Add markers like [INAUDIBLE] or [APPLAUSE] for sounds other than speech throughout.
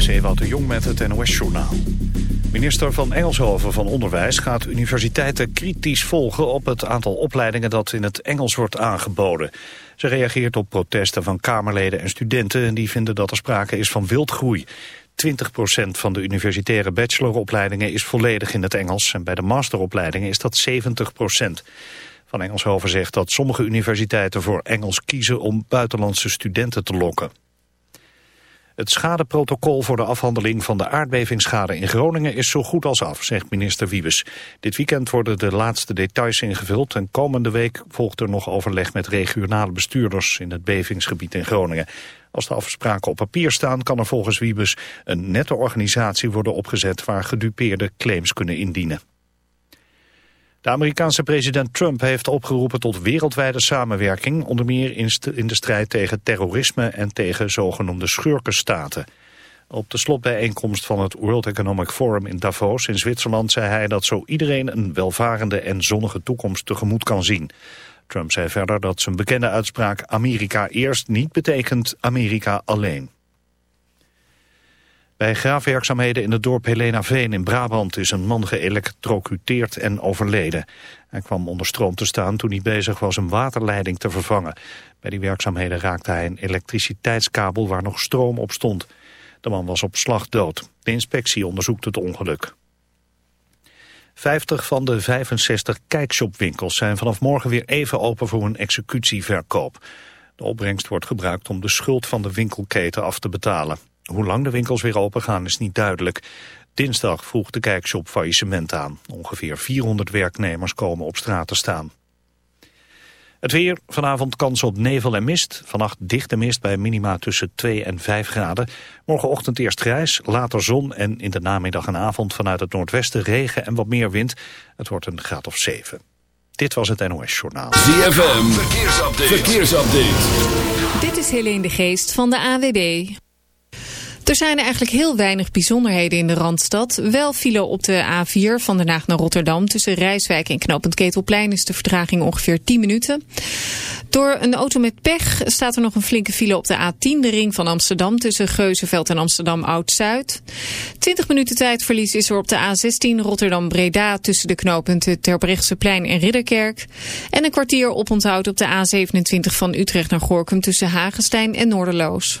is Ewout de Jong met het NOS-journaal. Minister van Engelshoven van Onderwijs gaat universiteiten kritisch volgen... op het aantal opleidingen dat in het Engels wordt aangeboden. Ze reageert op protesten van Kamerleden en studenten... die vinden dat er sprake is van wildgroei. 20% van de universitaire bacheloropleidingen is volledig in het Engels... en bij de masteropleidingen is dat 70% Van Engelshoven zegt dat sommige universiteiten voor Engels kiezen... om buitenlandse studenten te lokken. Het schadeprotocol voor de afhandeling van de aardbevingsschade in Groningen is zo goed als af, zegt minister Wiebes. Dit weekend worden de laatste details ingevuld en komende week volgt er nog overleg met regionale bestuurders in het bevingsgebied in Groningen. Als de afspraken op papier staan kan er volgens Wiebes een nette organisatie worden opgezet waar gedupeerde claims kunnen indienen. De Amerikaanse president Trump heeft opgeroepen tot wereldwijde samenwerking, onder meer in de strijd tegen terrorisme en tegen zogenoemde schurkenstaten. Op de slotbijeenkomst van het World Economic Forum in Davos in Zwitserland zei hij dat zo iedereen een welvarende en zonnige toekomst tegemoet kan zien. Trump zei verder dat zijn bekende uitspraak Amerika eerst niet betekent Amerika alleen. Bij graafwerkzaamheden in het dorp Helena Veen in Brabant is een man geëlectrocuteerd en overleden. Hij kwam onder stroom te staan toen hij bezig was een waterleiding te vervangen. Bij die werkzaamheden raakte hij een elektriciteitskabel waar nog stroom op stond. De man was op slag dood. De inspectie onderzoekt het ongeluk. 50 van de 65 kijkshopwinkels zijn vanaf morgen weer even open voor een executieverkoop. De opbrengst wordt gebruikt om de schuld van de winkelketen af te betalen. Hoe lang de winkels weer open gaan is niet duidelijk. Dinsdag vroeg de kijkshop faillissement aan. Ongeveer 400 werknemers komen op straat te staan. Het weer, vanavond kans op nevel en mist. Vannacht dichte mist bij minima tussen 2 en 5 graden. Morgenochtend eerst grijs, later zon en in de namiddag en avond vanuit het noordwesten regen en wat meer wind. Het wordt een graad of 7. Dit was het NOS Journaal. ZFM, verkeersupdate. verkeersupdate. Dit is Helene de Geest van de AWB. Er zijn eigenlijk heel weinig bijzonderheden in de Randstad. Wel file op de A4 van Den Haag naar Rotterdam. Tussen Rijswijk en Knopend Ketelplein is de vertraging ongeveer 10 minuten. Door een auto met pech staat er nog een flinke file op de A10, de ring van Amsterdam. Tussen Geuzenveld en Amsterdam Oud-Zuid. 20 minuten tijdverlies is er op de A16 Rotterdam-Breda tussen de knooppunten Terbrechtseplein en Ridderkerk. En een kwartier oponthoud op de A27 van Utrecht naar Gorkum tussen Hagestein en Noorderloos.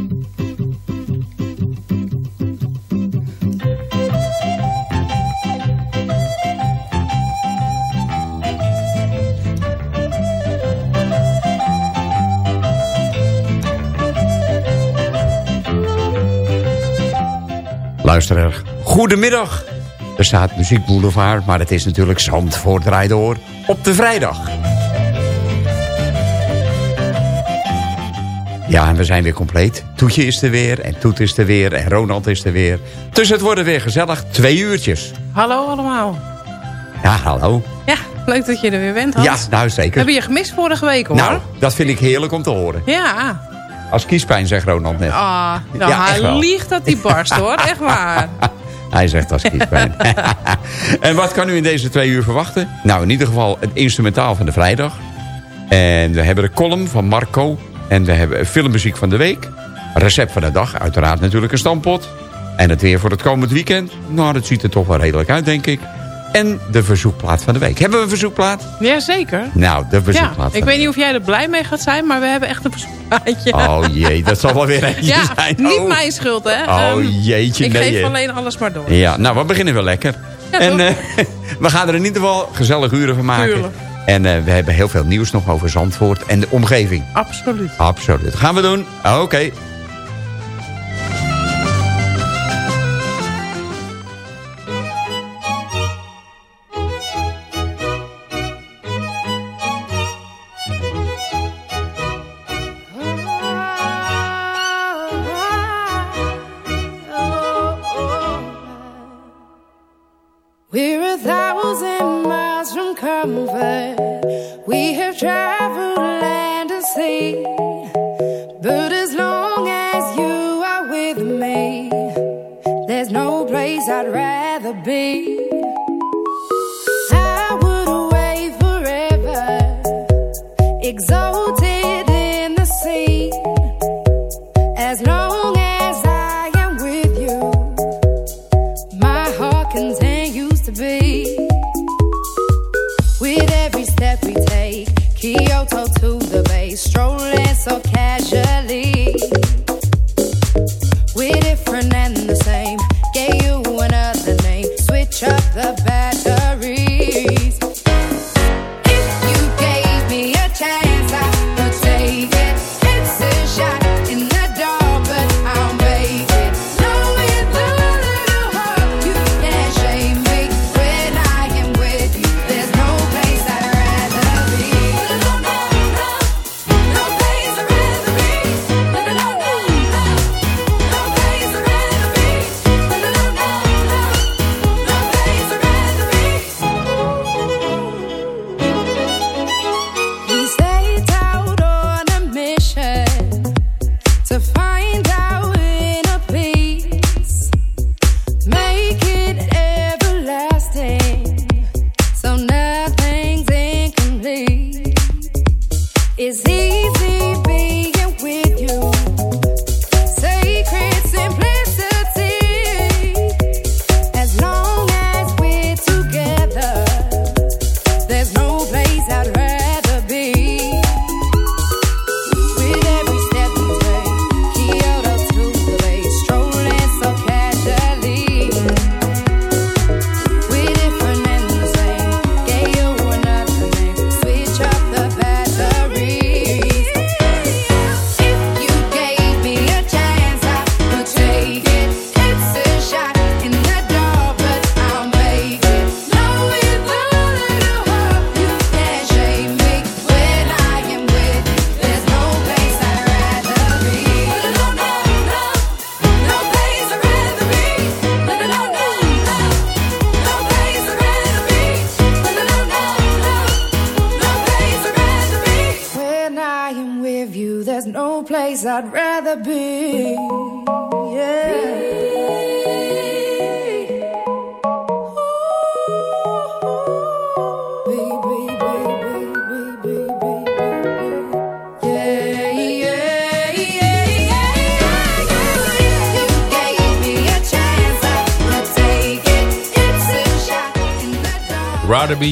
Luisteraar, goedemiddag. Er staat Muziek Boulevard, maar het is natuurlijk Zandvoort draait op de vrijdag. Ja, en we zijn weer compleet. Toetje is er weer en Toet is er weer en Ronald is er weer. Dus het wordt weer gezellig. Twee uurtjes. Hallo allemaal. Ja, hallo. Ja, leuk dat je er weer bent, Hans. Ja, nou We zeker. hebben je gemist vorige week, hoor. Nou, dat vind ik heerlijk om te horen. Ja. Als kiespijn, zegt Ronald net. Ah, nou, Ja, hij liegt dat hij barst, hoor. Echt waar. [LAUGHS] Hij zegt als kiespijn. [LAUGHS] en wat kan u in deze twee uur verwachten? Nou, in ieder geval het instrumentaal van de vrijdag. En we hebben de column van Marco. En we hebben filmmuziek van de week. Recept van de dag, uiteraard natuurlijk een stampot. En het weer voor het komend weekend. Nou, dat ziet er toch wel redelijk uit, denk ik. En de verzoekplaat van de week. Hebben we een verzoekplaat? Jazeker. Nou, de verzoekplaat ik weet niet of jij er blij mee gaat zijn, maar we hebben echt een verzoekplaatje. Oh jee, dat zal wel weer [LAUGHS] eentje ja, zijn. niet Oh. mijn schuld, hè. Oh Ehm, jeetje, Ik nee. geef hè. alleen alles maar door. Ja, nou, we beginnen wel lekker. Ja, en eh, [LAUGHS] we gaan er in ieder geval gezellig uren van maken. Tuurlijk. En eh, we hebben heel veel nieuws nog over Zandvoort en de omgeving. Absoluut. Absoluut. Gaan we doen? Oké.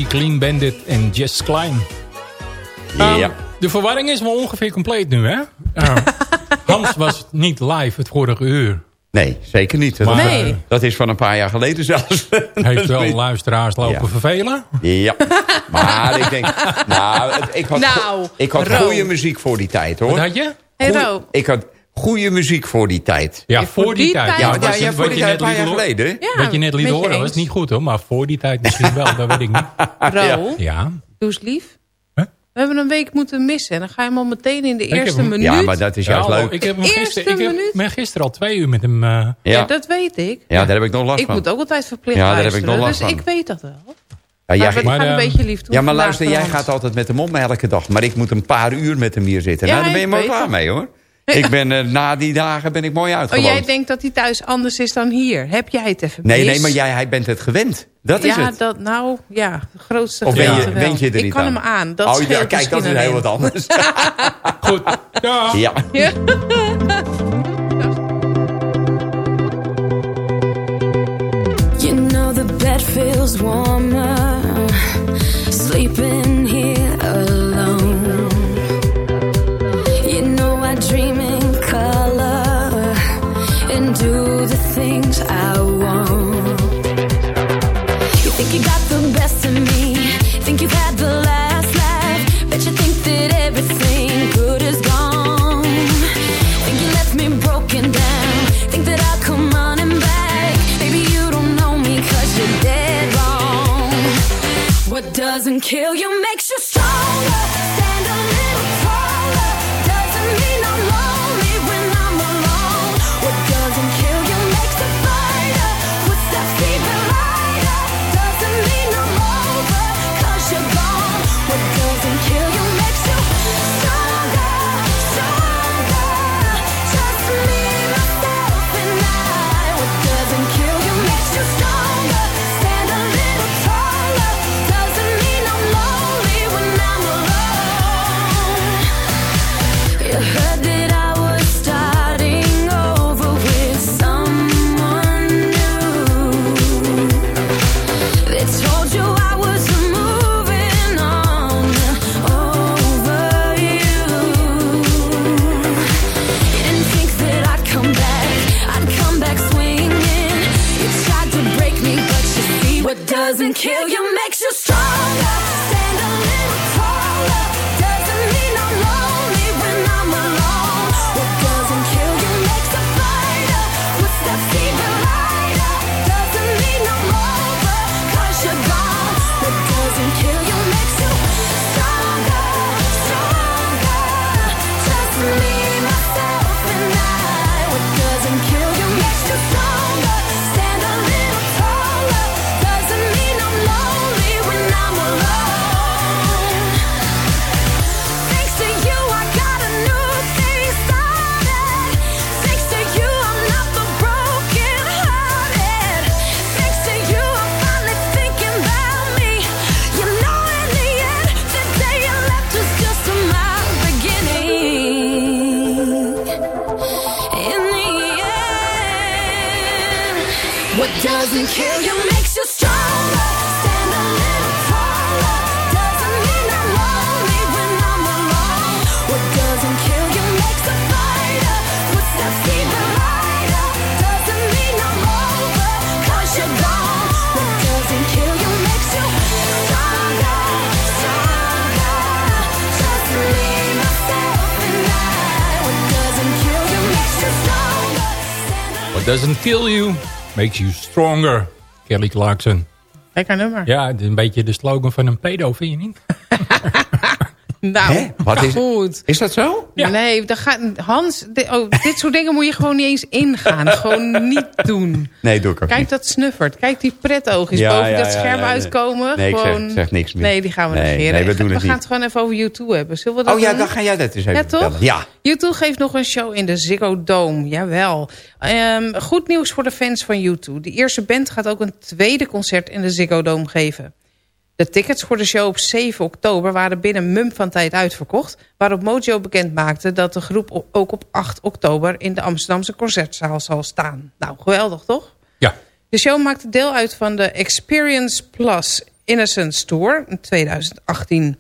Clean Bandit en Jess Klein. Ja. Ehm, de verwarring is wel ongeveer compleet nu, hè? Eh, [LAUGHS] Hans was niet live het vorige uur. Nee, zeker niet. Dat, Maar, Nee. eh, dat is van een paar jaar geleden zelfs. heeft wel [LAUGHS] luisteraars lopen Ja. vervelen. Ja, maar ik denk... [LAUGHS] Nou, ik had, Nou, ik had goede muziek voor die tijd, hoor. Wat had je? Hey Ro, Ik had goede muziek voor die tijd. Ja, voor die tijd. tijd. Ja, wat ja, je- ja, voor die tijd, net een paar jaar liet horen- geleden. ja, Wat je net liet horen was eens. niet goed hoor, maar voor die tijd misschien wel, dat weet ik niet. [LAUGHS] Ro, Ja. doe eens lief. Huh? We hebben een week moeten missen. En dan ga je hem al meteen in de eerste hem- minuut. Ja, maar dat is juist leuk. Ik heb hem Eerste gisteren, ik heb, ben gisteren al twee uur met hem... eh, Ja, Ja, dat weet ik. ja, daar heb ik nog last Ik van. moet ook altijd verplicht Ja, daar heb ik nog last dus van. ik weet dat wel. Ja, Maar jij- we Maar, gaan een ehm, beetje lief doen. ja, maar luister, jij gaat altijd met hem om elke dag. Maar ik moet een paar uur met hem hier zitten. Ja, nou, dan ben je ik maar klaar mee, hoor. Ik ben eh, na die dagen ben ik mooi Oh, uitgeloofd. jij denkt dat hij thuis anders is dan hier. Heb jij het even Nee, mis? nee, maar jij, hij bent het gewend. Dat is ja, het. dat nou, ja, de grootste Of ben je, wend je er ik niet kan aan? hem aan. Dat oh, ja, kijk, dat is heel wat anders. [LAUGHS] Goed. Ja. ja. Ja. You know the bed feels warmer sleeping here alone. Doesn't kill you makes you stronger. Doesn't kill you makes you stronger. Kelly Clarkson. Lekker nummer. Ja, het is een beetje de slogan van een pedo, vind je niet? [LAUGHS] Nou, Hè? Wat is- goed. Is dat zo? Ja. Nee, dat gaat, Hans, di- oh, dit soort dingen moet je gewoon niet eens ingaan. gewoon niet doen. Nee, doe ik ook Kijk niet. dat snuffert. Kijk die pretoogjes Ja, boven ja, dat scherm nee. uitkomen. Nee, ik zeg- gewoon... zeg niks meer. Nee, die gaan we Nee, negeren. nee, we doen we het gaan niet. het gewoon even over YouTube hebben. Zullen we dat Oh ja, dan ga jij dat eens even Ja, toch? Ja. U2 geeft nog een show in de Ziggo Dome. Jawel. Ehm, goed nieuws voor de fans van U2. De eerste band gaat ook een tweede concert in de Ziggo Dome geven. De tickets voor de show op 7 oktober waren binnen mum van tijd uitverkocht... waarop Mojo bekend maakte dat de groep ook op 8 oktober... in de Amsterdamse Concertzaal zal staan. Nou, geweldig toch? Ja. De show maakte deel uit van de Experience Plus Innocence Tour in 2018.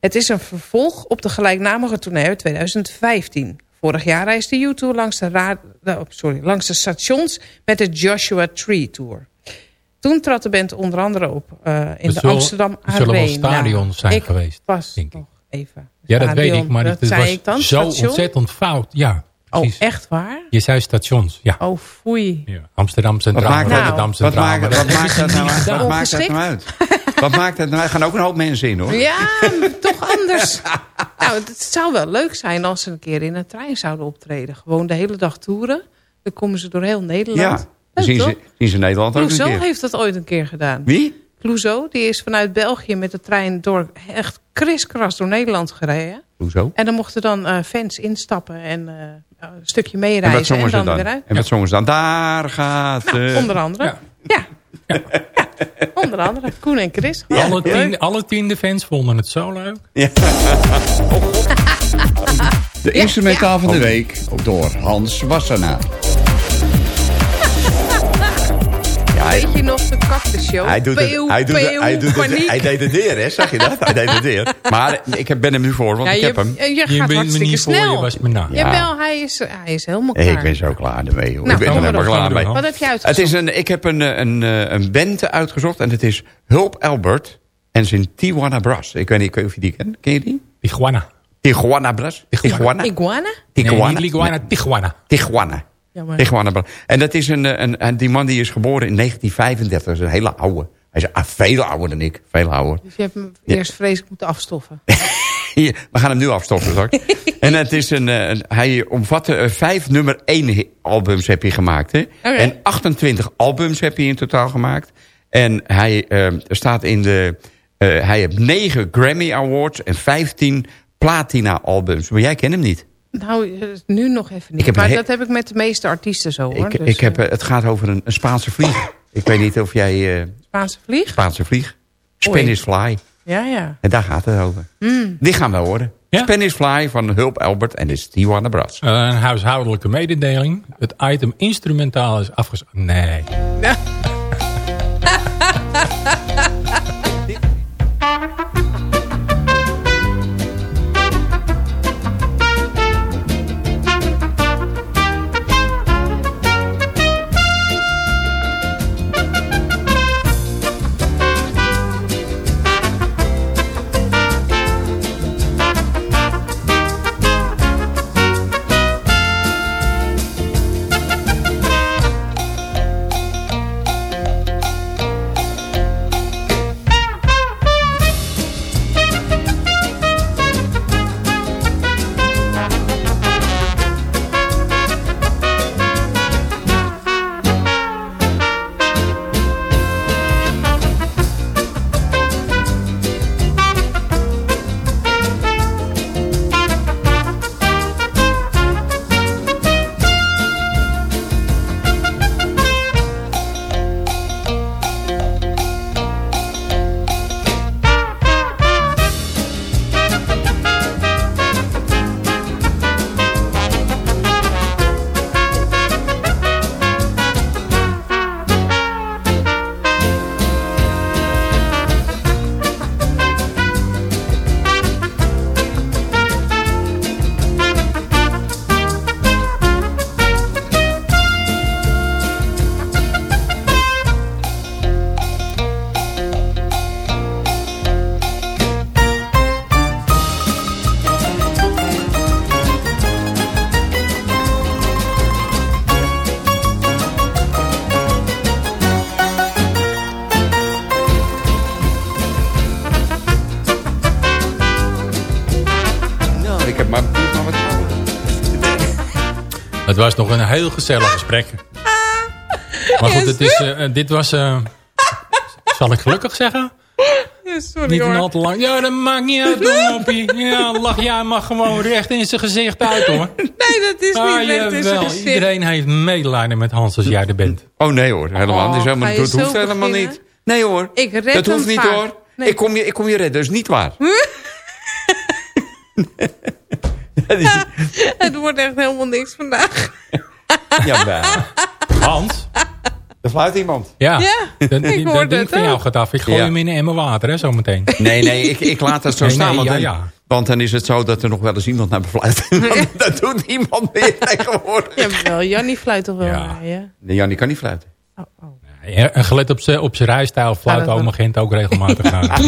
Het is een vervolg op de gelijknamige tournee uit 2015. Vorig jaar reisde U2 langs de, ra- eh, sorry, langs de stations met de Joshua Tree Tour. Toen trad de band onder andere op eh, in de zullen- Amsterdam er zullen wel Arena. stadions zijn ik geweest, was denk ik. nog even. Ja, dat weet ik, maar dat het was ik dan, zo station? ontzettend fout. Ja, Oh, precies. echt waar? Je zei stations, ja. Oh, foei. ja. Amsterdam Wat Centraal, maakt, Nou, Rotterdam wat Centraal. maakt, maar wat dat maakt dat nou uit? Wat maakt dat nou uit? [LAUGHS] Wat maakt het nou? Er gaan ook een hoop mensen in, hoor. Ja, toch anders. nou, het zou wel leuk zijn als ze een keer in een trein zouden optreden. Gewoon de hele dag toeren. Dan komen ze door heel Nederland. Ja, Leuk, zien ze, zien ze Nederland ook een Clouseau keer. heeft dat ooit een keer gedaan. Wie? Clouseau, die is vanuit België met de trein door echt kriskras door Nederland gereden. Hoezo? En dan mochten dan eh, fans instappen en eh, een stukje En meereizen. wat zongen dan, dan? weer uit. En wat zongen ze dan? Daar gaat Nou, onder andere. Ja. Ja. Ja. onder andere. Koen en Chris. alle, tien, alle tiende fans vonden het zo leuk. [LAUGHS] De instrumentaal van de week door Hans Wassenaar. Weet je nog de cactusshow? hij doet het, Peeuw, hij doet het, hij doet het, hij deed het weer, hè? Zag je dat? Hij deed het weer. Maar ik heb- ben hem nu voor, want Ja, ik je, heb hem. je Je gaat hartstikke niet voor, snel. je was me na. Ja. Jawel, hij is, hij is helemaal klaar. Ik ben zo klaar ermee, hoor. Nou, ik ben er helemaal klaar mee. Wat heb je Het uitgezocht? is een, ik heb een, eh, een, eh, een band uitgezocht en het is Hulp Albert en zijn Tijuana Brass. Ik weet niet of je die kent. Ken je die? Tijuana. Tijuana Brass? Tijuana? Tijuana? niet Liguana, Tijuana. Tijuana. Jammer. Tijuana. En dat is een, een, en die man die is geboren in 1935. Dat is een hele oude. Hij is ah, veel ouder dan ik. Veel ouder. Dus je hebt hem Ja. eerst vreselijk moeten afstoffen. [LAUGHS] We gaan hem nu afstoffen straks. [LAUGHS] en het is een, eh, een, hij omvatte eh, vijf nummer één albums heb hij gemaakt. Hè? En 28 albums heb hij in totaal gemaakt. En hij eh, staat in de... eh, hij heeft negen Grammy Awards en 15 platina albums. Maar jij kent hem niet. Nou, eh, nu nog even niet. Maar he- dat heb ik met de meeste artiesten zo hoor. ik, Dus, ik heb, eh, eh, het gaat over een, een Spaanse vlieg. ik weet niet of jij... eh, Spaanse vlieg? Spaanse vlieg. Oei. Spanish Fly. Ja, ja. En daar gaat het over. Mm. Die gaan we horen. Ja? Spanish Fly van Hulp Albert en dit is Tijuana Brass. Eh, een huishoudelijke mededeling. Het item instrumentaal is afgesloten. Nee. [LAUGHS] was nog een heel gezellig gesprek. Maar goed, het is, eh, dit was... eh, zal ik gelukkig zeggen? Ja, sorry Niet hoor. al te lang. Ja, dat maakt niet uit, Donoppie. Ja, lach jij mag gewoon recht in zijn gezicht uit, hoor. Nee, dat is Ah, niet recht in zijn gezicht. Iedereen heeft medelijden met Hans als jij er bent. Oh nee hoor, helemaal. Oh, niet. dat hoeft zo helemaal beginnen? niet. Nee hoor. Ik red dat hoeft niet vaak. hoor. Nee. Ik, kom je, ik kom je redden, dat is niet waar. [LAUGHS] [LAUGHS] [LAUGHS] [LAUGHS] Het wordt echt helemaal niks vandaag. [LAUGHS] Jawel. Hans? Er fluit iemand. Ja, Ja, dat, ik dat ding het van jou ook. gaat af. Ik gooi Ja. hem in een emmer water, hè, zometeen. Nee, nee, ik, ik laat dat zo Nee, staan. nee, want, ja, dan, ja. want dan is het zo dat er nog wel eens iemand naar me fluit. Dat doet niemand meer tegenwoordig. Jawel, Jannie fluit toch wel Ja. naar je? Nee, Jannie kan niet fluiten. Oh, oh. Ja, en gelet op zijn op zijn rijstijl fluit Ja, oma Gent ook regelmatig naar.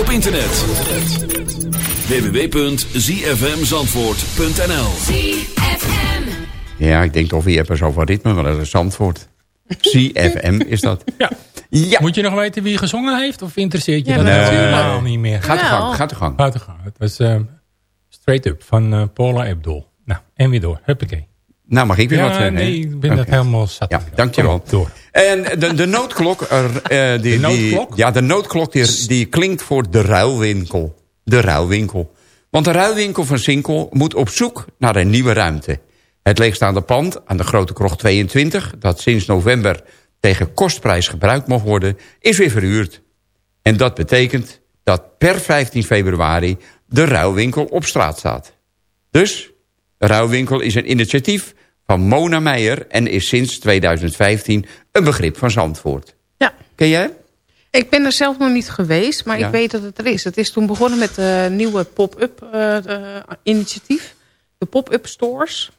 Op internet. www.zfmzandvoort.nl Ja, ik denk toch weer even zo van ritme, maar dat is Zandvoort. CFM is dat. Ja. Ja. Moet je nog weten wie gezongen heeft? Of interesseert je Ja, dat natuurlijk. helemaal niet meer? Gaat de gang, gaat de gang. Gaat de gang. Het was eh, Straight Up van eh, Paula Abdul. Nou, en weer door. Huppakee. Nou, mag ik weer Ja, wat zeggen? nee, ik ben Oké. dat helemaal zat. Ja, dankjewel. Kom, Door. En de, de noodklok, er, eh, die, De noodklok? Die, ja, de noodklok die, die klinkt voor de ruilwinkel. De ruilwinkel. Want de ruilwinkel van Sinkel moet op zoek naar een nieuwe ruimte. Het leegstaande pand aan de Grote Krocht 22... dat sinds november tegen kostprijs gebruikt mag worden... is weer verhuurd. En dat betekent dat per 15 februari de ruilwinkel op straat staat. Dus, de ruilwinkel is een initiatief van Mona Meijer... en is sinds 2015 een begrip van Zandvoort. Ja. Ken jij? Ik ben er zelf nog niet geweest, maar Ja. ik weet dat het er is. Het is toen begonnen met een nieuwe pop-up eh, eh, initiatief. De pop-up stores.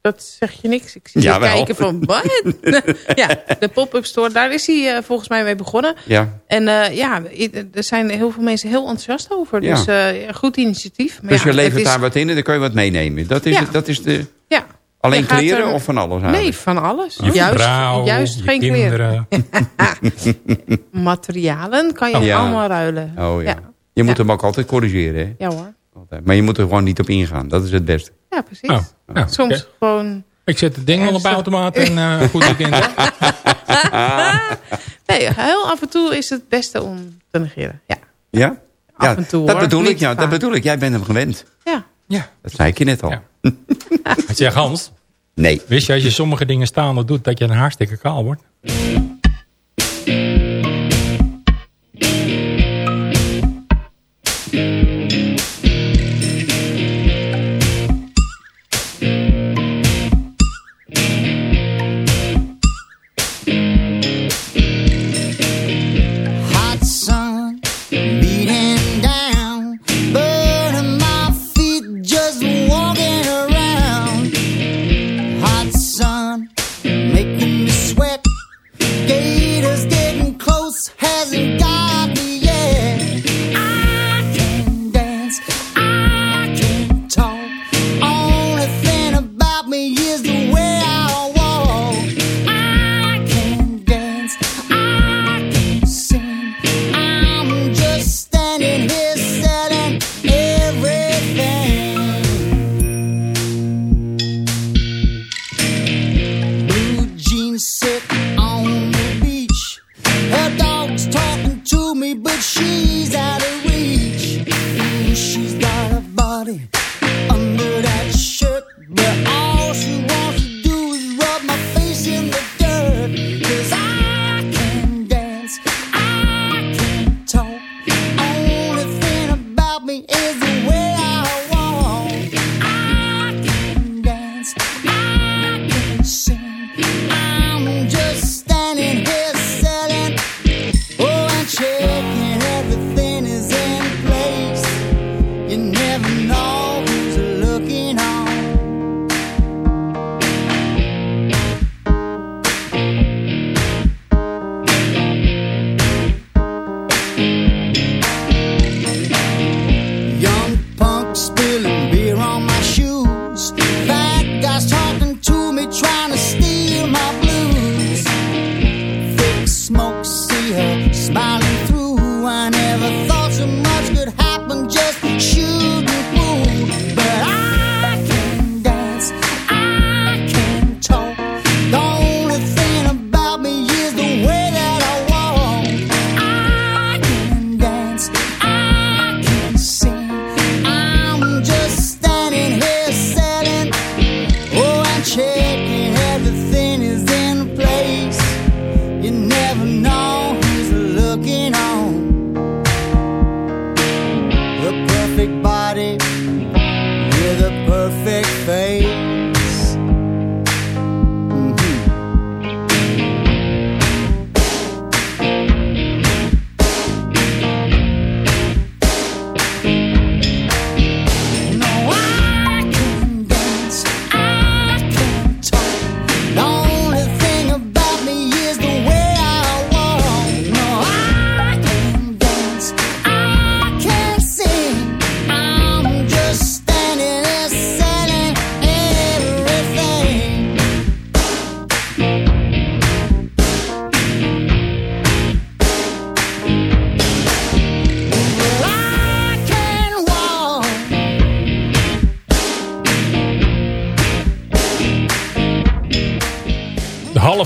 Dat zeg je niks. Ik zie je Jawel. kijken van, wat? [LAUGHS] ja, de pop-up store. Daar is hij eh, volgens mij mee begonnen. Ja. En ja, er zijn heel veel mensen heel enthousiast over. Ja. Dus ja, goed initiatief. Maar Dus ja, je levert is- daar wat in en dan kun je wat meenemen. Dat is, Ja. het, dat is de... Alleen kleren er- of van alles Nee, van alles. Je juist vrouw, juist je geen kleren. kinderen. [LAUGHS] Materialen kan je Oh, ja. allemaal ruilen. Oh ja. Ja. Je moet Ja. hem ook altijd corrigeren. Hè? Ja hoor. Altijd. Maar je moet er gewoon niet op ingaan. Dat is het beste. Ja, precies. Oh, nou, Soms gewoon... Ik zet het ding wel op automaat en eh [LAUGHS] goed weekend. [LAUGHS] Nee, heel af en toe is het beste om te negeren. Ja. Ja? Af en toe, dat hoor. bedoel ik. Ja, dat bedoel ik. Jij bent hem gewend. Ja. Ja. Dat zei ik je net al. Ik zeg Hans, Nee. wist je als je sommige dingen staande doet dat je dan hartstikke kaal wordt?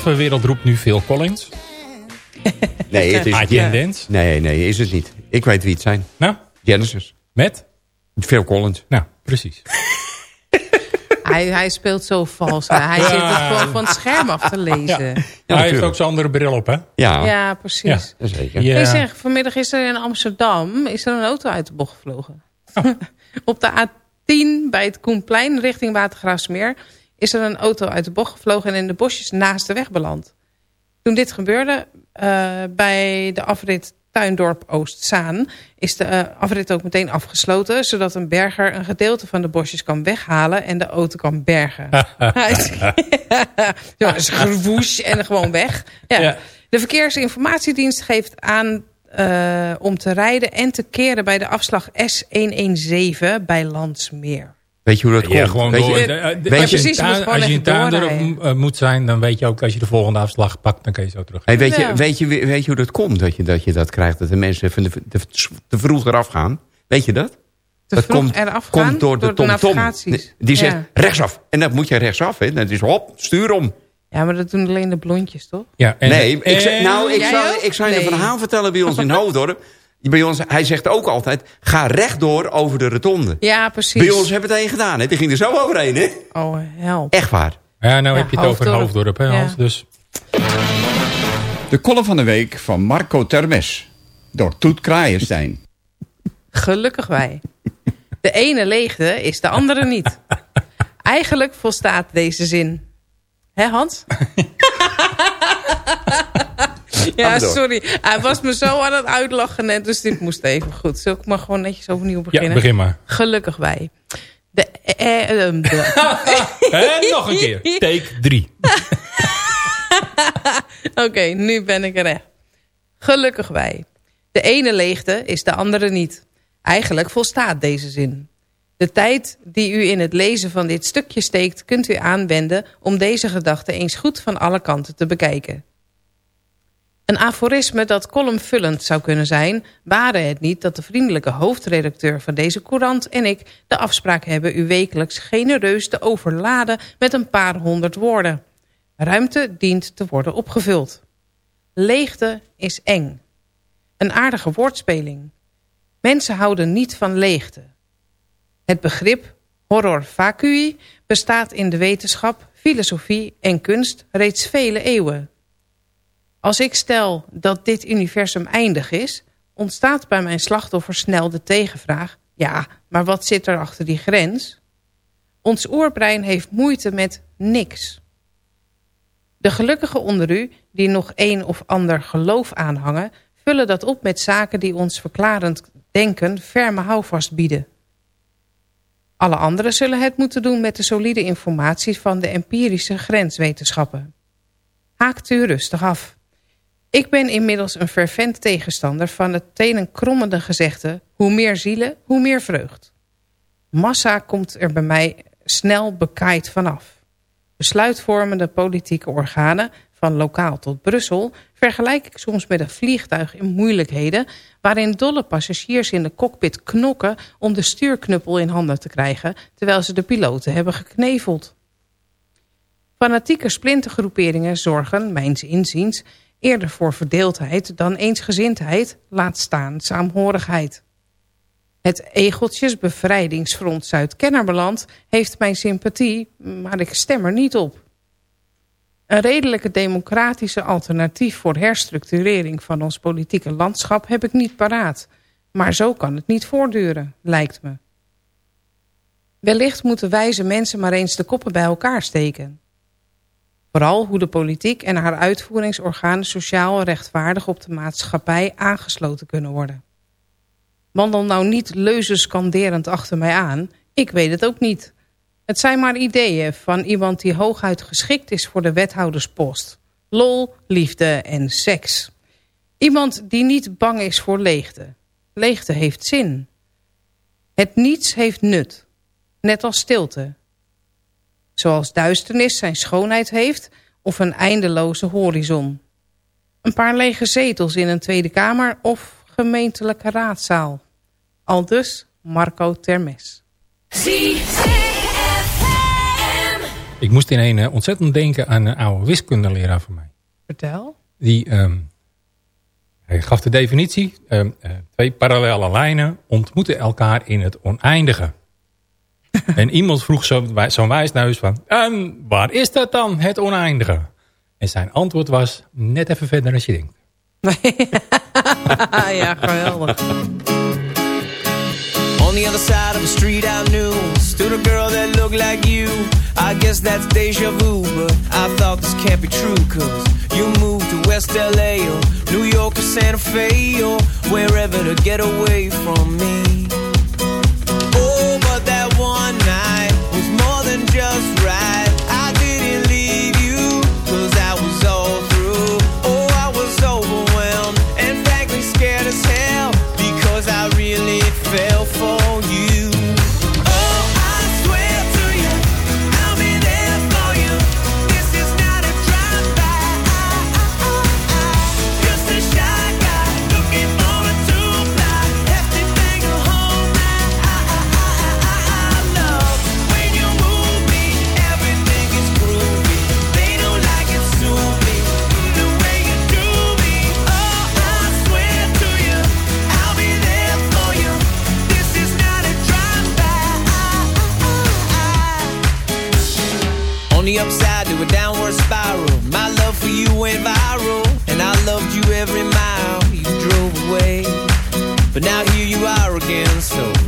Halve wereld roept nu Phil Collins. Nee, het is... I Can Dance. Nee, nee, is het niet. Ik weet wie het zijn. Nou, Genesis. met? Phil Collins. Nou, precies. [LAUGHS] Hij, hij speelt zo vals. hè. Hij Ja. zit het gewoon van het scherm af te lezen. Hij heeft ook zijn andere bril op, hè? Ja, Ja, precies. Ja. zeker. Ja. Hey, zeg, vanmiddag is er in Amsterdam is er een auto uit de bocht gevlogen. [LAUGHS] Op de A10 bij het Koenplein richting Watergraafsmeer... is er een auto uit de bocht gevlogen en in de bosjes naast de weg beland. Toen dit gebeurde eh, bij de afrit Tuindorp Oostzaan... is de eh, afrit ook meteen afgesloten... zodat een berger een gedeelte van de bosjes kan weghalen... en de auto kan bergen. [LAUGHS] [LAUGHS] Ja, is gewoesh en gewoon weg. Ja. Ja. De Verkeersinformatiedienst geeft aan eh, om te rijden en te keren bij de afslag S117 bij Landsmeer. Weet je hoe dat Ja, komt? gewoon Weet door. je- De- de- weet als je, precies, als in even tuin doorrijden. erop m- moet zijn, dan weet je ook als je de volgende afslag pakt, dan kun je zo terug. Hey, weet, Ja. je, weet, je, weet je hoe dat komt dat je dat, je dat krijgt? Dat de mensen even te, te, te vroeg eraf gaan. Weet je dat? Te dat vroeg komt, eraf gaan komt door de door de tom-tom. navigaties. Die zegt Ja. rechtsaf. En dan moet je rechtsaf. Hè. Dat is hop, stuur om. Ja, maar dat doen alleen de blondjes, toch? Ja, en, nee, ik, nou, ik zou, ik zou je een verhaal vertellen bij ons in Hoofddorp. [LAUGHS] Bij ons, hij zegt ook altijd, ga rechtdoor over de rotonde. Ja, precies. Bij ons hebben we het een gedaan. Hè. Die ging er zo overheen. Hè. Oh, help. Echt waar. Ja, nou Ja, heb je het over Hoofddorp. Hoofddorp, hè, Ja. Hans? Dus De column van de week van Marco Termes. Door Toet Kraaienstein. Gelukkig wij. De ene leegte is de andere niet. [LAUGHS] Eigenlijk volstaat deze zin. Hè, Hans? [LAUGHS] [LAUGHS] ja, sorry. Hij was me zo aan het uitlachen net, dus dit moest even goed. Zal ik maar gewoon netjes overnieuw beginnen? ja, begin maar. Gelukkig wij. De, eh, eh, ehm, de- [LAUGHS] En nog een keer. Take 3. [LAUGHS] Oké, nu ben ik er echt. Gelukkig wij. De ene leegte is de andere niet. Eigenlijk volstaat deze zin. De tijd die u in het lezen van dit stukje steekt... kunt u aanwenden om deze gedachte eens goed van alle kanten te bekijken. Een aforisme dat columnvullend zou kunnen zijn... waren het niet dat de vriendelijke hoofdredacteur van deze courant en ik... de afspraak hebben u wekelijks genereus te overladen met een paar honderd woorden. Ruimte dient te worden opgevuld. Leegte is eng. Een aardige woordspeling. Mensen houden niet van leegte. Het begrip horror vacui bestaat in de wetenschap, filosofie en kunst reeds vele eeuwen. Als ik stel dat dit universum eindig is, ontstaat bij mijn slachtoffer snel de tegenvraag... ja, maar wat zit er achter die grens? Ons oerbrein heeft moeite met niks. De gelukkigen onder u, die nog een of ander geloof aanhangen... vullen dat op met zaken die ons verklarend denken ferme houvast bieden. Alle anderen zullen het moeten doen met de solide informatie van de empirische grenswetenschappen. Haakt u rustig af. Ik ben inmiddels een fervent tegenstander van het tenenkrommende gezegde... hoe meer zielen, hoe meer vreugd. Massa komt er bij mij snel bekaaid vanaf. Besluitvormende politieke organen, van lokaal tot Brussel... vergelijk ik soms met een vliegtuig in moeilijkheden... waarin dolle passagiers in de cockpit knokken... om de stuurknuppel in handen te krijgen... terwijl ze de piloten hebben gekneveld. Fanatieke splintergroeperingen zorgen, mijns inziens... eerder voor verdeeldheid dan eensgezindheid, laat staan saamhorigheid. Het Egeltjesbevrijdingsfront Zuid-Kennemerland heeft mijn sympathie, maar ik stem er niet op. Een redelijke democratische alternatief voor herstructurering van ons politieke landschap heb ik niet paraat. Maar zo kan het niet voortduren, lijkt me. Wellicht moeten wijze mensen maar eens de koppen bij elkaar steken. Vooral hoe de politiek en haar uitvoeringsorganen sociaal rechtvaardig op de maatschappij aangesloten kunnen worden. Wandel nou niet leuzen skanderend achter mij aan. Ik weet het ook niet. Het zijn maar ideeën van iemand die hooguit geschikt is voor de wethouderspost. Lol, liefde en seks. Iemand die niet bang is voor leegte. Leegte heeft zin. Het niets heeft nut. Net als stilte. Zoals duisternis zijn schoonheid heeft of een eindeloze horizon. Een paar lege zetels in een Tweede Kamer of gemeentelijke raadzaal. Aldus Marco Termes. Ik moest in een eh, ontzettend denken aan een oude wiskundeleraar van mij. Vertel. Die, ehm, hij gaf de definitie. ehm, eh, twee parallele lijnen ontmoeten elkaar in het oneindige. [LAUGHS] en iemand vroeg zo- zo'n wijsneus van... En waar is dat dan, het oneindige? En zijn antwoord was net even verder als je denkt. [LAUGHS] ja, geweldig. On the other side of the street I knew Stood a girl that looked like you I guess that's deja vu But I thought this can't be true Cause you moved to West LA Or New York or Santa Fe Or wherever to get away from me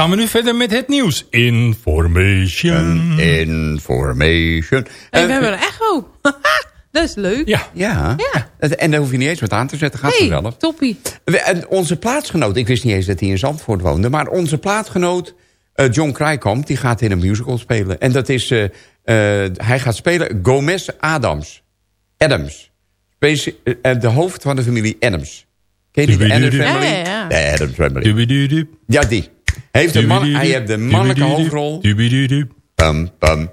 Gaan we nu verder met het nieuws. Information. Information. En we hebben een echo. [LAUGHS] Dat is leuk. Ja. Ja. Het- En daar hoef je niet eens wat aan te zetten. Gaat Hey, vanzelf. toppie. We- En onze plaatsgenoot, ik wist niet eens dat hij in Zandvoort woonde... maar onze plaatsgenoot eh, John Krijkamp, die gaat in een musical spelen. En dat is, eh, eh, hij gaat spelen Gomez Adams. Adams. Specie- eh, de hoofd van de familie Adams. Ken je die, de Adams Ja, Family? ja, ja. De Adams Family. Ja, die. Heeft de man, hij heeft de mannelijke hoofdrol. Pam, pam.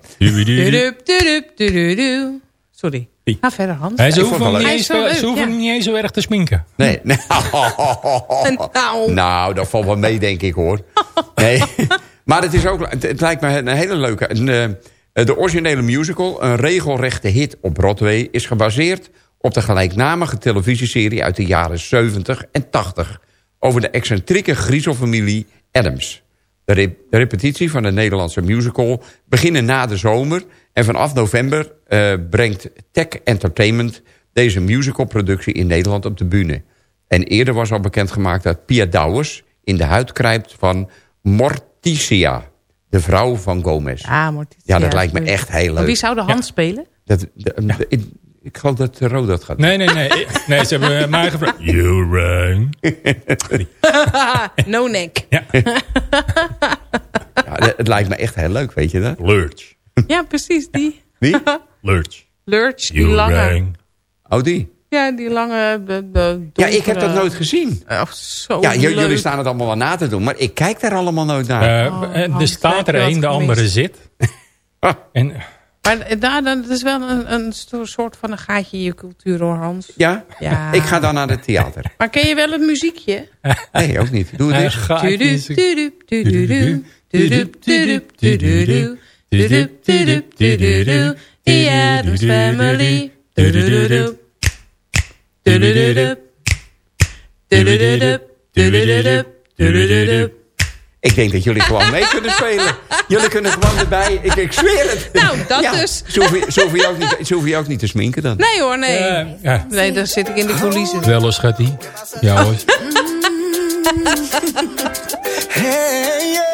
Sorry. Ga verder, Hans. Hij ze hoeven hem niet eens- leuk. Ja. niet eens zo erg te sminken. Nee. [LAUGHS] Nou. Nou, dat valt wel mee, denk ik, hoor. [LAUGHS] Nee. Maar het, is ook, het, het lijkt me een hele leuke. Een, eh, de originele musical, een regelrechte hit op Broadway... is gebaseerd op de gelijknamige televisieserie uit de jaren 70 en 80... over de excentrieke griezelfamilie Adams. De, rep- de repetitie van de Nederlandse musical beginnen na de zomer... en vanaf november eh, brengt Tech Entertainment deze musicalproductie in Nederland op de bühne. En eerder was al bekendgemaakt dat Pia Douwers in de huid kruipt van Morticia, de vrouw van Gomez. Ah, Morticia. Ja, dat lijkt me echt heel Maar leuk. Wie zou de hand spelen? Dat, de- de- ik, geloof dat Ro dat gaat Nee, nee, nee. Nee, ze hebben eh, mij gevraagd. [LAUGHS] You're wrong. [LAUGHS] no neck. [LAUGHS] Ja, het, het lijkt me echt heel leuk, weet je dat? Lurch. Ja, precies, die. Wie? Lurch. Lurch, die You lange. rang. Oh, die? Ja, die lange... De, de Ja, ik heb dat nooit gezien. Oh, zo Ja, jullie staan het allemaal wel na te doen, maar ik kijk daar allemaal nooit naar. Eh, Oh, eh, er staat er een, de andere zit. en maar daar, het is wel een, een soort van een gaatje in je cultuur hoor, Hans. Ja? ja. Ik ga dan naar het theater. Maar ken je wel het muziekje? Nee, ook niet. Doe het eens. The Adams Family. Ik denk dat jullie gewoon mee kunnen spelen. Jullie kunnen gewoon erbij. Ik, ik zweer het. Nou, dat Ja, dus. Zo hoef, je, zo, hoef je ook niet, je ook niet te sminken dan. Nee hoor, nee. Ja, ja. Nee, dan zit ik in de coulissen. Wel eens, schattie. Ja hoor.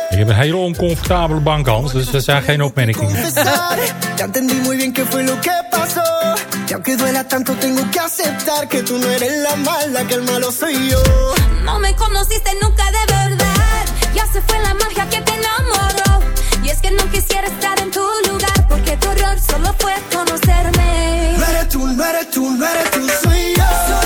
Ik heb een hele oncomfortabele bank, Hans. Dus er zijn geen opmerkingen. ya entendí muy bien qué fue lo que pasó. Y aunque duela tanto, tengo que aceptar que tú no eres la mala, que el malo soy yo. No me conociste nunca de verdad. Se fue la magia que te enamoró. Y es que no quisiera estar en tu lugar. Porque tu error solo fue conocerme. No eres tú, no eres tú, no eres tú, soy yo.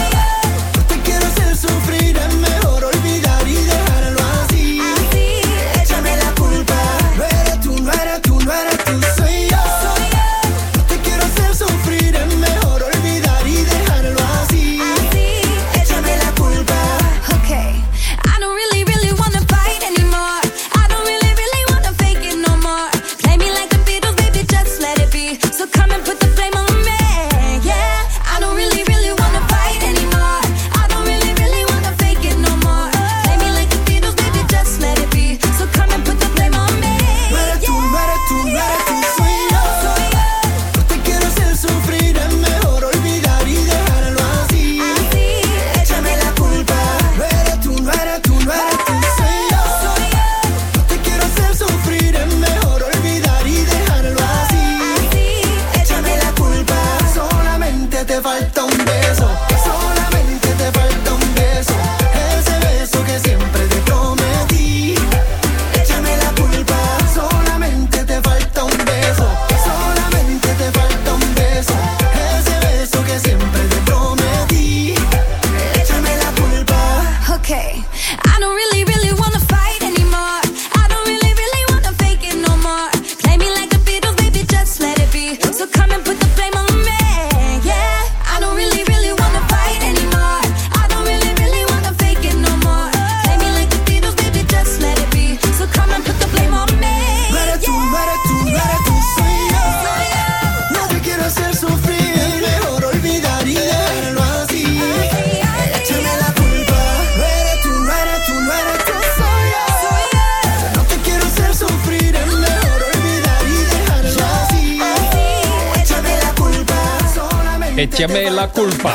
Echame la culpa.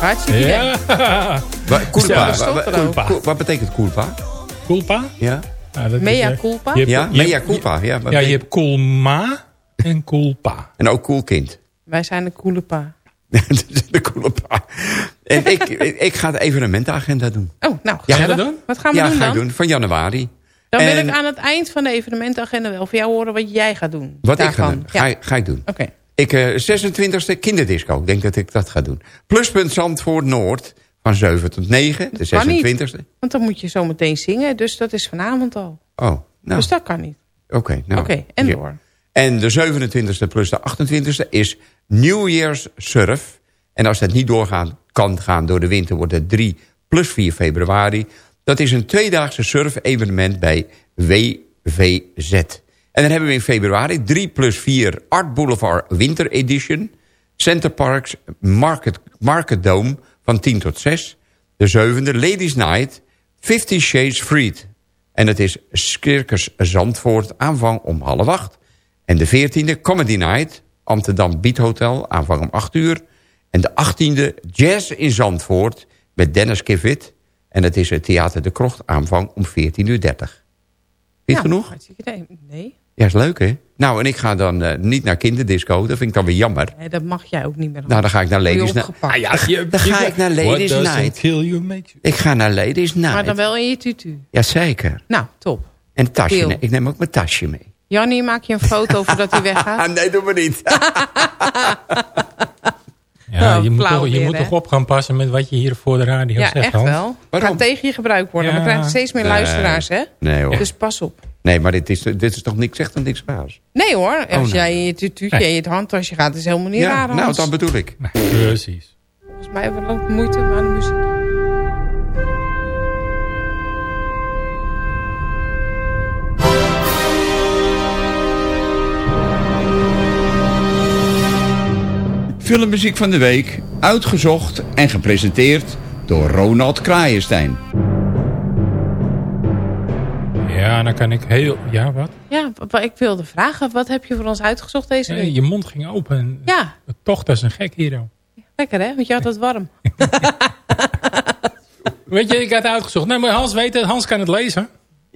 Hartstikke. Ja. [LAUGHS] Culpa. Culpa. Wat betekent culpa? Culpa? Ja, Ja, dat is, Mea eh, culpa? je hebt- ja? je mea hebt- culpa. Ja, Ja, je hebt culma en culpa. En ook cool kind. Wij zijn een coole pa. [LAUGHS] de coole pa. En ik, ik, ga de evenementenagenda doen. Oh, nou, Ja, ga je dat doen? Wat gaan we ja, doen ga dan? ik doen. Van januari. Dan wil En ik aan het eind van de evenementenagenda wel van jou horen wat jij gaat doen. Wat ik ga doen, ga, Ja. ga ik doen. Oké. Ik, eh 26e kinderdisco. Ik denk dat ik dat ga doen. Pluspunt Zandvoort Noord. Van 7 tot 9. De kan niet. 26e. Want dan moet je zo meteen zingen, dus dat is vanavond al. Oh, nou. Dus dat kan niet. Oké, nou. Oké, en Ja. door. En de 27e plus de 28e is New Year's Surf. En als dat niet doorgaan kan gaan door de winter... wordt het 3 plus 4 februari. Dat is een tweedaagse surf-evenement bij WVZ. En dan hebben we in februari 3 plus 4 Art Boulevard Winter Edition... Center Parks Market, Market Dome van 10 tot 6. De zevende Ladies Night, 50 Shades Freed. En het is Skirkers Zandvoort, aanvang om half acht. En de veertiende Comedy Night, Amsterdam Beat Hotel, aanvang om 8 uur. En de achttiende Jazz in Zandvoort met Dennis Kivit. En het is het Theater de Krocht, aanvang om 14.30 uur. Vind je het Ja, genoeg? idee. Nee. Ja, is leuk hè? Nou, en ik ga dan eh, niet naar kinderdisco, dat vind ik dan weer jammer. nee, dat mag jij ook niet meer. Nou, dan ga ik naar Ladies Night. Ah, ja, je- [LAUGHS] Dan je- ga ik naar Ladies Night. kill you makes you... Ik ga naar Ladies Night. Maar dan wel in je tutu. Jazeker. Nou, top. En een tasje. Nee, Ik neem ook mijn tasje mee. Jannie, maak je een foto voordat hij weggaat? [LAUGHS] nee, doe maar niet. [LAUGHS] Ja, Oh, je moet, toch, je weer, moet toch op gaan passen met wat je hier voor de radio Ja, zegt, echt Hans? wel. Gaat tegen je gebruikt worden. Ja. We krijgen steeds meer Nee. luisteraars, hè? Nee hoor. Dus pas op. Nee, maar dit is, dit is toch niks, zegt dan niks raars? Nee hoor, als nee. jij in je tutuutje en je handtasje gaat, is helemaal niet ja, raar. nou, dat bedoel ik. Precies. Volgens mij hebben we ook moeite met de muziek. Filmmuziek van de week, uitgezocht en gepresenteerd door Ronald Kraaienstein. Ja, dan kan ik heel... Ja, wat? Ja, ik wilde vragen, wat heb je voor ons uitgezocht deze Nee, week? je mond ging open. Ja, Toch, dat is een gek hier. joh. lekker hè, want je had het warm. [LAUGHS] Weet je, ik had het uitgezocht. Nee, maar Hans weet het. Hans kan het lezen.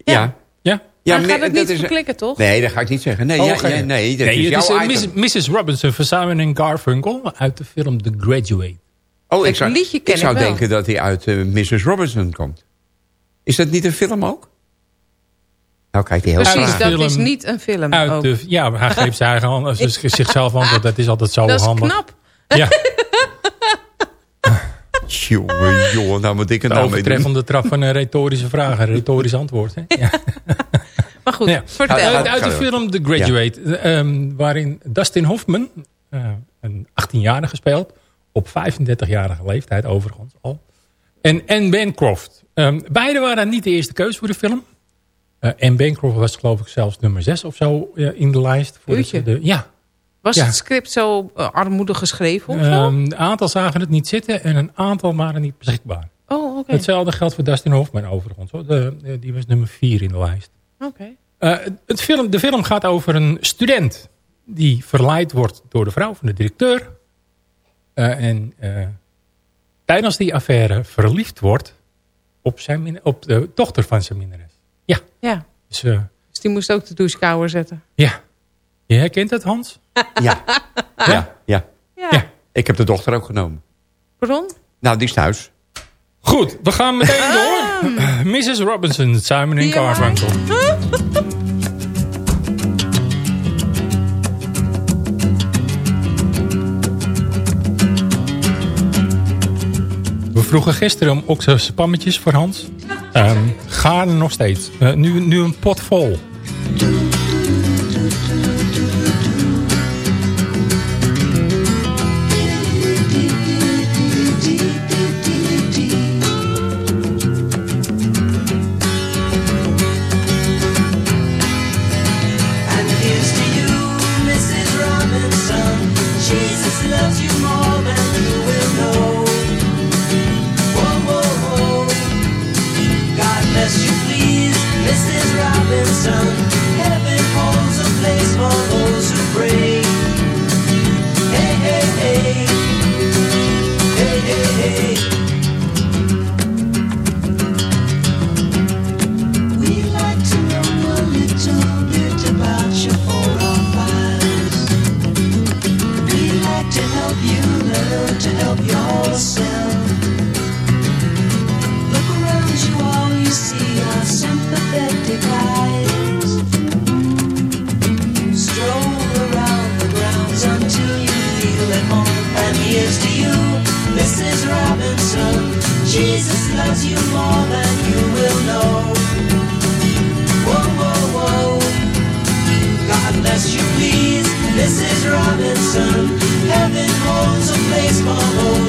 Ja. Ja? Ja, maar maar gaat het dat niet verklikken, toch? Nee, dat ga ik niet zeggen. Nee, Oh, ja, je- ja, nee dat Nee, is het jouw is item. Miss- Mrs. Robinson van Simon en Garfunkel uit de film The Graduate. Oh, ik Het zou, liedje ik ken zou ik wel. denken dat hij uit eh, Mrs. Robinson komt. Is dat niet een film ook? Nou, kijkt hij heel Precies, graag. dat Film is niet een film. Uit ook. de, ja, hij geeft zijn eigen hand, dus [LAUGHS] zichzelf antwoord. Dat is altijd zo dat is handig. knap. Ja, [LAUGHS] Jongen, jongen, nou moet ik het de nou mee doen. overtreffende trap van een retorische vraag. Een retorisch antwoord. Hè? Ja. [LAUGHS] Maar goed, Ja. vertel. Uit, uit de film The Graduate. eh, ehm, waarin Dustin Hoffman, eh, een 18-jarige speelt. Op 35-jarige leeftijd overigens al. En Anne Bancroft. Ehm beide waren niet de eerste keus voor de film. Eh Anne Bancroft was geloof ik zelfs nummer 6 of zo eh, in de lijst. Jeetje. de, ja, Was Ja. het script zo eh, armoedig geschreven of zo? Ehm, een aantal zagen het niet zitten en een aantal waren niet beschikbaar. oh, oké. Hetzelfde geldt voor Dustin Hoffman overigens. Hoor. De, de- die was nummer 4 in de lijst. Oké. Eh, het film, de film gaat over een student die verleid wordt door de vrouw van de directeur. Eh, en eh, tijdens die affaire verliefd wordt op, zijn, op de dochter van zijn minnares. Ja, Ja, dus, eh, dus die moest ook de douchekouwer zetten. ja. Je herkent het, Hans? [LAUGHS] Ja. ja, ja. Ja. Ja. Ik heb de dochter ook genomen. Pardon? Nou, die is thuis. Goed, we gaan meteen door. Mrs. Robinson, Simon en maar? Garfunkel. We vroegen gisteren om oxospammetjes voor Hans. [LAUGHS] Ehm gaan nog steeds. Eh, nu, nu een pot vol. You more than you will know. Whoa, whoa, whoa. God bless you, please, Mrs. Robinson. Heaven holds a place for those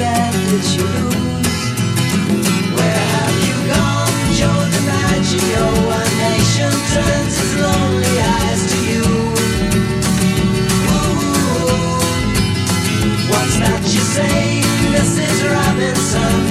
chance you lose. Where have you gone, turns lonely eyes to you. Ooh, what's that you say, Mrs. Robinson?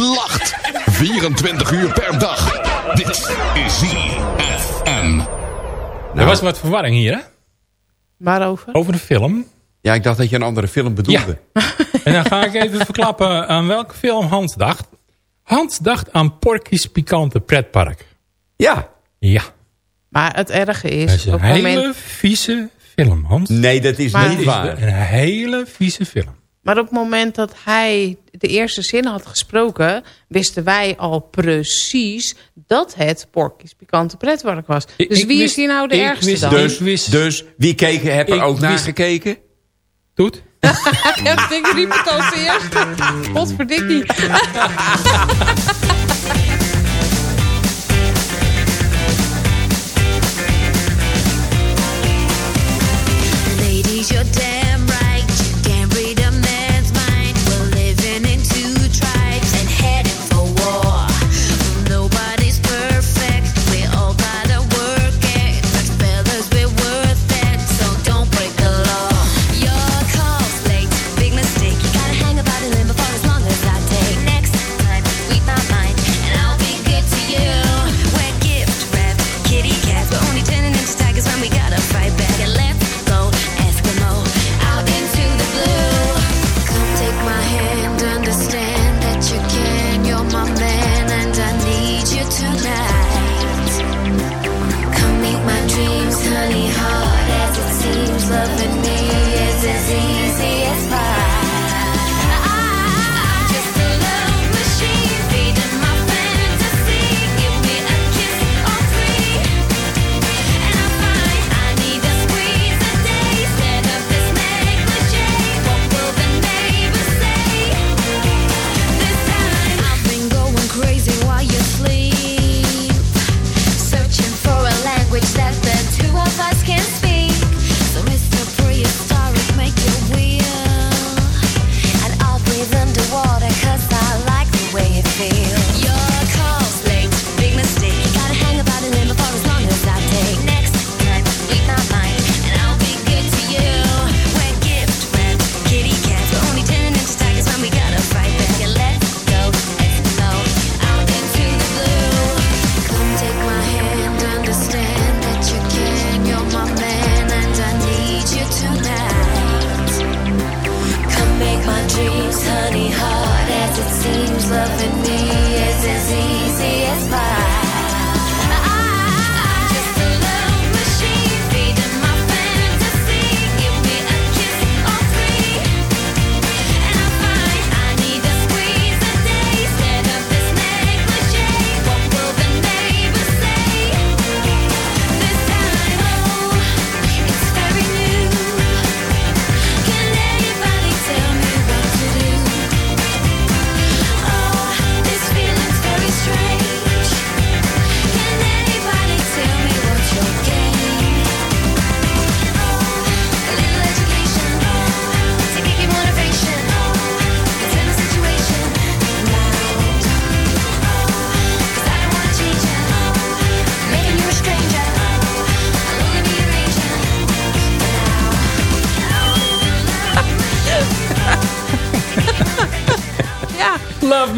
Lacht. 24 uur per dag. Dit is ZFM. Er was wat verwarring hier, hè? Waarover? Over de film. Ja, ik dacht dat je een andere film bedoelde. [LAUGHS] En dan ga ik even verklappen aan welke film Hans dacht. Hans dacht aan Porky's Pikante Pretpark. Ja. Ja. Maar het erge Dat is, is een hele moment, vieze film, Hans. Nee, dat is Maar- niet Dit is waar. Een hele vieze film. Maar op het moment dat hij de eerste zin had gesproken... wisten wij al precies dat het Porky's Pikante Pretpark was. Dus ik wie wist- is hier nou de ik ergste wist dan? dus- Dus, wist- dus wie keken, heb er ook naar wist- gekeken? Doet? [LAUGHS] Ja, ik riep het als eerste. Godverdikkie. Ladies, damn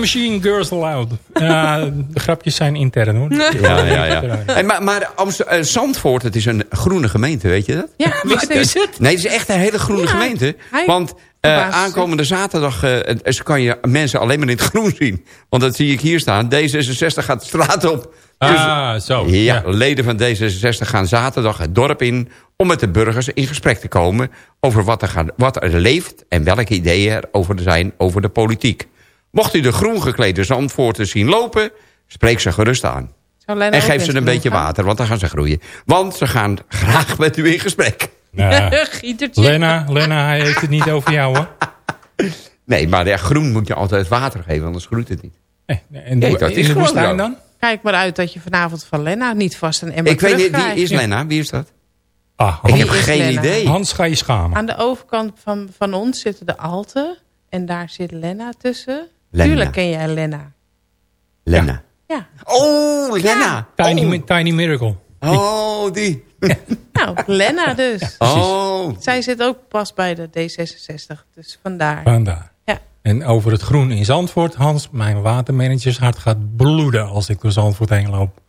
Machine Girls Aloud. Ja, de grapjes zijn intern hoor. Ja, ja, ja. Hey, maar maar Amst- eh, Zandvoort, het is een groene gemeente, weet je dat? Ja, wat is het? Nee, het is echt een hele groene Ja, gemeente. hij Want eh, aankomende zaterdag eh, kan je mensen alleen maar in het [LAUGHS] groen zien. Want dat zie ik hier staan. D66 gaat de straat op. Ah, zo. Ja, Ja. leden van D66 gaan zaterdag het dorp in... om met de burgers in gesprek te komen... over wat er, gaat, wat er leeft en welke ideeën er over zijn over de politiek. Mocht u de groen geklede Zandvoorten zien lopen... spreek ze gerust aan. En geef ze een beetje gaan? water, want dan gaan ze groeien. Want ze gaan graag met u in gesprek. [LAUGHS] Gietertje. Lena, Lena, hij heeft het niet over jou hoor. [LAUGHS] Nee, maar ja, groen moet je altijd water geven, anders groeit het niet. En Nee, doe- dat in is de gewoon woestijn zo. dan? Kijk maar uit dat je vanavond van Lena niet vast een emmer Ik weet niet, wie is Lena? Wie is dat? Ah, Ik heb is geen Lena? idee. Hans ga je schamen. Aan de overkant van, van ons zitten de Alten. En daar zit Lena tussen. Tuurlijk ken je Lenna. Lenna. Ja. Oh, Lenna. Tiny. Oh. Tiny Miracle. Oh, die. [LAUGHS] Nou, Lenna dus. Ja, oh. Zij zit ook pas bij de D66, dus vandaar. Vandaar. Ja. En over het groen in Zandvoort, Hans, mijn watermanagershart gaat bloeden als ik door Zandvoort heen loop. [LAUGHS]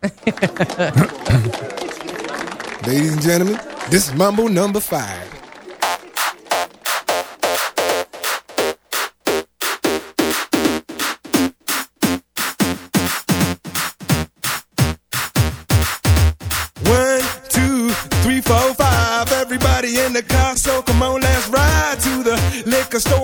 Ladies and gentlemen, this is Mambo number 5.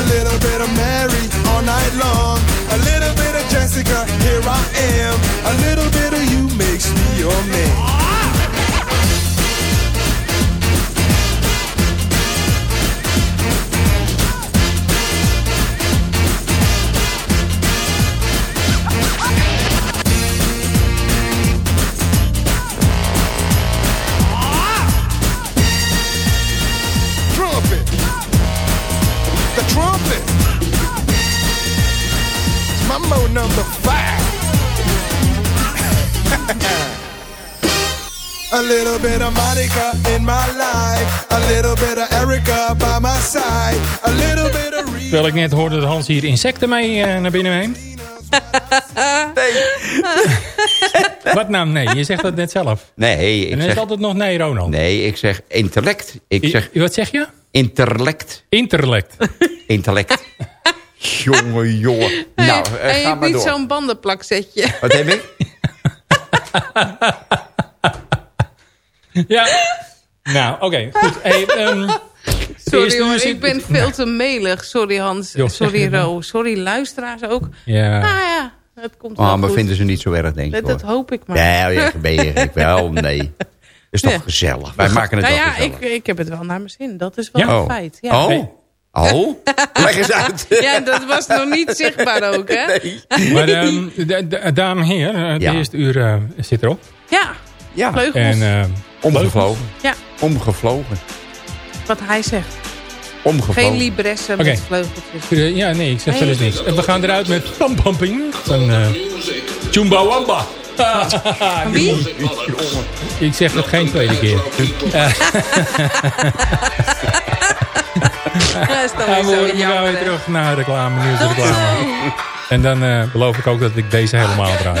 A little bit of Mary all night long. A little bit of Jessica, here I am. A little bit of little bit of Monica in my life. A little bit of Erica by my side. A little bit of Rita. Terwijl ik net hoorde dat Hans hier insecten mee eh, naar binnen neemt. [LAUGHS] Wat nou nee? Je zegt dat net zelf. Nee, ik En dan is zeg... het altijd nog nee, Ronald. Nee, ik zeg intellect. Ik zeg Wat zeg je? [LAUGHS] intellect. Intellect. Intellect. jongen, jongen. Nou, en eh, je ga hebt maar niet door. zo'n bandenplaksetje. Wat heb ik? [LAUGHS] [LAUGHS] Ja. Nou, oké. goed. Hey, ehm, de [LAUGHS] Sorry hoor, ik ben veel te melig. Sorry Hans, sorry? [LAUGHS] Ro, sorry luisteraars ook. Ja. Nou ja, het komt wel Oh, maar goed. vinden ze niet zo erg, denk ik. dat, dat hoop ik maar. Nee, ja, ben je ik wel. Nee. is toch Ja. gezellig. Wij maken het nou wel ja, gezellig. ik, ik heb het wel naar mijn zin. Dat is wel Ja? een Oh. feit. Ja. Oh? Oh? Leg eens uit. ja, dat was nog niet zichtbaar ook, hè? Maar ehm de, de, dames en heren, het Ja. eerste uur eh, zit erop. Ja, Ja. vleugels. En eh, Omgevlogen. Ja, Omgevlogen. wat hij zegt. Omgevlogen. Geen libressen met vleugeltjes. ja, nee, ik zeg Nee. eens niks. En we gaan eruit met Pampamping van eh Chumbawamba. [LAUGHS] Wie? Ik zeg het geen tweede keer. Ja, is toch Ja, weer we, zo jammer, weer terug naar reclame. En dan eh, beloof ik ook dat ik deze helemaal draai.